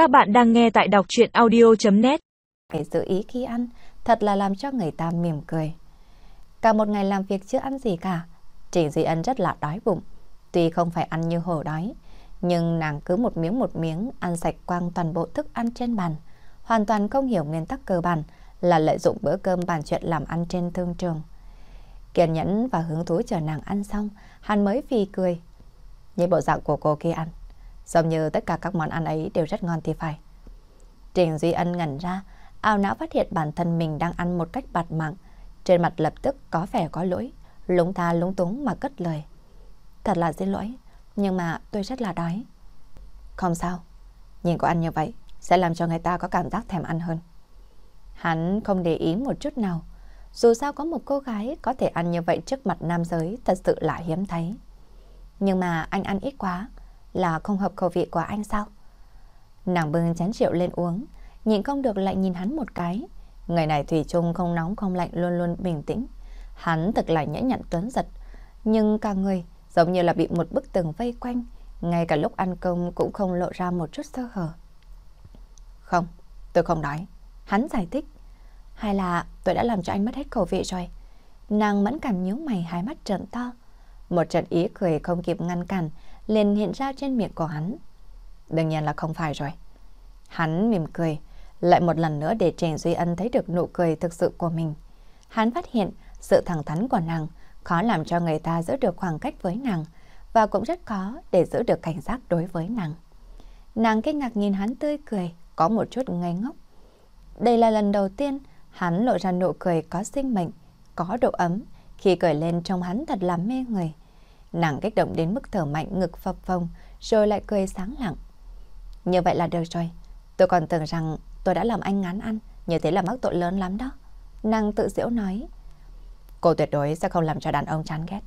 Các bạn đang nghe tại đọc chuyện audio.net Hãy giữ ý khi ăn, thật là làm cho người ta mỉm cười. Cả một ngày làm việc chưa ăn gì cả, Trình Duy Ân rất là đói bụng. Tuy không phải ăn như hổ đói, nhưng nàng cứ một miếng một miếng ăn sạch quang toàn bộ thức ăn trên bàn. Hoàn toàn không hiểu nguyên tắc cơ bản là lợi dụng bữa cơm bàn chuyện làm ăn trên thương trường. Kiên nhẫn và hứng thú chờ nàng ăn xong, hắn mới phì cười. như bộ dạng của cô kia ăn, giống như tất cả các món ăn ấy đều rất ngon thì phải. Trình Duy Ân ngẩn ra, ảo não phát hiện bản thân mình đang ăn một cách bạt mạng. Trên mặt lập tức có vẻ có lỗi, lúng ta lúng túng mà cất lời. Thật là xin lỗi, nhưng mà tôi rất là đói. Không sao, nhìn cô ăn như vậy sẽ làm cho người ta có cảm giác thèm ăn hơn. Hắn không để ý một chút nào. Dù sao có một cô gái có thể ăn như vậy trước mặt nam giới thật sự là hiếm thấy. Nhưng mà anh ăn ít quá là không hợp khẩu vị của anh sao? Nàng bưng chén rượu lên uống, nhịn không được lại nhìn hắn một cái. Người này thủy chung không nóng không lạnh luôn luôn bình tĩnh. Hắn thật là nhã nhặn tuấn giật, nhưng cả người giống như là bị một bức tường vây quanh, ngay cả lúc ăn cơm cũng không lộ ra một chút sơ hở. Không, tôi không nói. Hắn giải thích. Hay là tôi đã làm cho anh mất hết khẩu vị rồi? Nàng mẫn cảm nhíu mày hai mắt trợn to. Một trận ý cười không kịp ngăn cản liền hiện ra trên miệng của hắn. Đương nhiên là không phải rồi. Hắn mỉm cười, lại một lần nữa để Trình Duy Ân thấy được nụ cười thực sự của mình. Hắn phát hiện sự thẳng thắn của nàng khó làm cho người ta giữ được khoảng cách với nàng và cũng rất khó để giữ được cảnh giác đối với nàng. Nàng kinh ngạc nhìn hắn tươi cười, có một chút ngây ngốc. Đây là lần đầu tiên hắn lộ ra nụ cười có sinh mệnh, có độ ấm, khi cười lên trong hắn thật là mê người. Nàng kích động đến mức thở mạnh ngực phập phồng, rồi lại cười sáng lặng. Như vậy là được rồi. Tôi còn tưởng rằng tôi đã làm anh ngán ăn, như thế là mắc tội lớn lắm đó. Nàng tự giễu nói. Cô tuyệt đối sẽ không làm cho đàn ông chán ghét.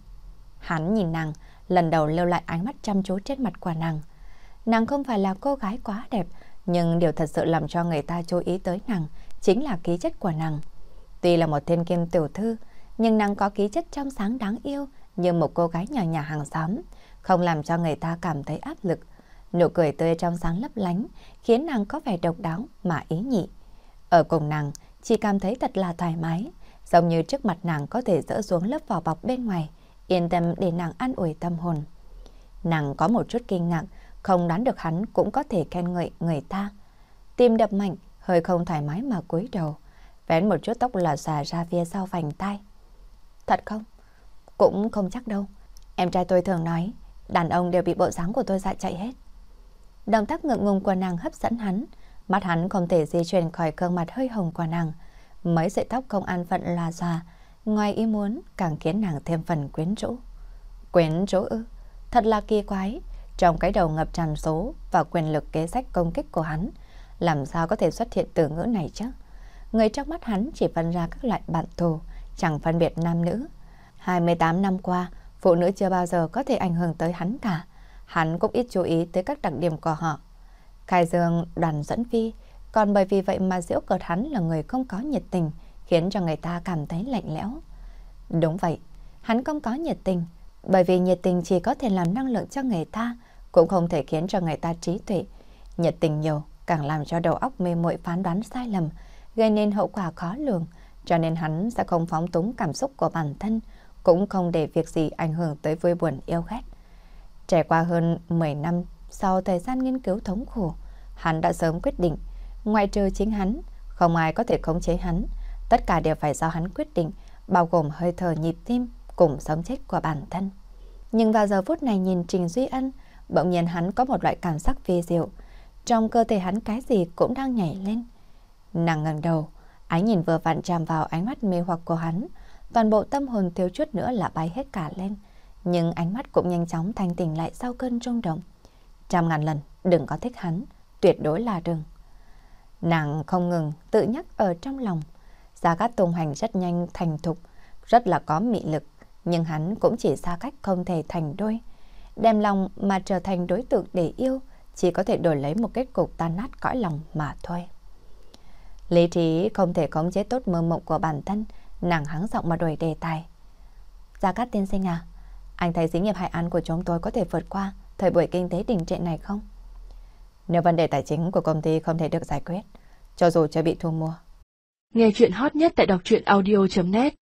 Hắn nhìn nàng, lần đầu lưu lại ánh mắt chăm chú trên mặt của nàng. Nàng không phải là cô gái quá đẹp, nhưng điều thật sự làm cho người ta chú ý tới nàng chính là ký chất của nàng. Tuy là một thiên kim tiểu thư, nhưng nàng có ký chất trong sáng đáng yêu như một cô gái nhỏ nhà hàng xóm, không làm cho người ta cảm thấy áp lực. Nụ cười tươi trong sáng lấp lánh khiến nàng có vẻ độc đáo mà ý nhị. Ở cùng nàng, chỉ cảm thấy thật là thoải mái, giống như trước mặt nàng có thể dỡ xuống lớp vỏ bọc bên ngoài, yên tâm để nàng an ủi tâm hồn. Nàng có một chút kinh ngạc, không đoán được hắn cũng có thể khen ngợi người ta. Tim đập mạnh, hơi không thoải mái mà cúi đầu, vén một chút tóc là xà ra phía sau vành tay. Thật không? Cũng không chắc đâu. Em trai tôi thường nói, đàn ông đều bị bộ dáng của tôi dạy chạy hết. Động tác ngượng ngùng của nàng hấp dẫn hắn, mắt hắn không thể di chuyển khỏi gương mặt hơi hồng của nàng. Mấy sợi tóc không an phận là già, ngoài ý muốn càng khiến nàng thêm phần quyến rũ. Quyến rũ ư? Thật là kỳ quái. Trong cái đầu ngập tràn số và quyền lực kế sách công kích của hắn, làm sao có thể xuất hiện từ ngữ này chứ? Người trong mắt hắn chỉ phân ra các loại bạn thù, chẳng phân biệt nam nữ. 28 năm qua, phụ nữ chưa bao giờ có thể ảnh hưởng tới hắn cả. Hắn cũng ít chú ý tới các đặc điểm của họ. Khai Dương đoàn dẫn phi, còn bởi vì vậy mà diễu cợt hắn là người không có nhiệt tình, khiến cho người ta cảm thấy lạnh lẽo. Đúng vậy, hắn không có nhiệt tình, bởi vì nhiệt tình chỉ có thể làm năng lượng cho người ta, cũng không thể khiến cho người ta trí tuệ. Nhiệt tình nhiều, càng làm cho đầu óc mê muội phán đoán sai lầm, gây nên hậu quả khó lường, cho nên hắn sẽ không phóng túng cảm xúc của bản thân, cũng không để việc gì ảnh hưởng tới vui buồn yêu ghét. Trải qua hơn 10 năm sau thời gian nghiên cứu thống khổ, hắn đã sớm quyết định, ngoại trừ chính hắn, không ai có thể khống chế hắn, tất cả đều phải do hắn quyết định, bao gồm hơi thở nhịp tim cùng sống chết của bản thân. Nhưng vào giờ phút này nhìn Trình Duy Ân, bỗng nhiên hắn có một loại cảm giác vi diệu, trong cơ thể hắn cái gì cũng đang nhảy lên. Nàng ngẩng đầu, ánh nhìn vừa vặn chạm vào ánh mắt mê hoặc của hắn, toàn bộ tâm hồn thiếu chút nữa là bay hết cả lên, nhưng ánh mắt cũng nhanh chóng thanh tỉnh lại sau cơn rung động. Trăm ngàn lần đừng có thích hắn, tuyệt đối là đừng. Nàng không ngừng tự nhắc ở trong lòng, Gia Cát Tùng Hành rất nhanh thành thục, rất là có mị lực, nhưng hắn cũng chỉ xa cách không thể thành đôi. Đem lòng mà trở thành đối tượng để yêu, chỉ có thể đổi lấy một kết cục tan nát cõi lòng mà thôi. Lý trí không thể khống chế tốt mơ mộng của bản thân, nàng hắng giọng mà đổi đề tài. Gia Cát tiên sinh à, anh thấy xí nghiệp Hải An của chúng tôi có thể vượt qua thời buổi kinh tế đình trệ này không? Nếu vấn đề tài chính của công ty không thể được giải quyết, cho dù chưa bị thu mua. Nghe chuyện hot nhất tại đọc truyện audio.net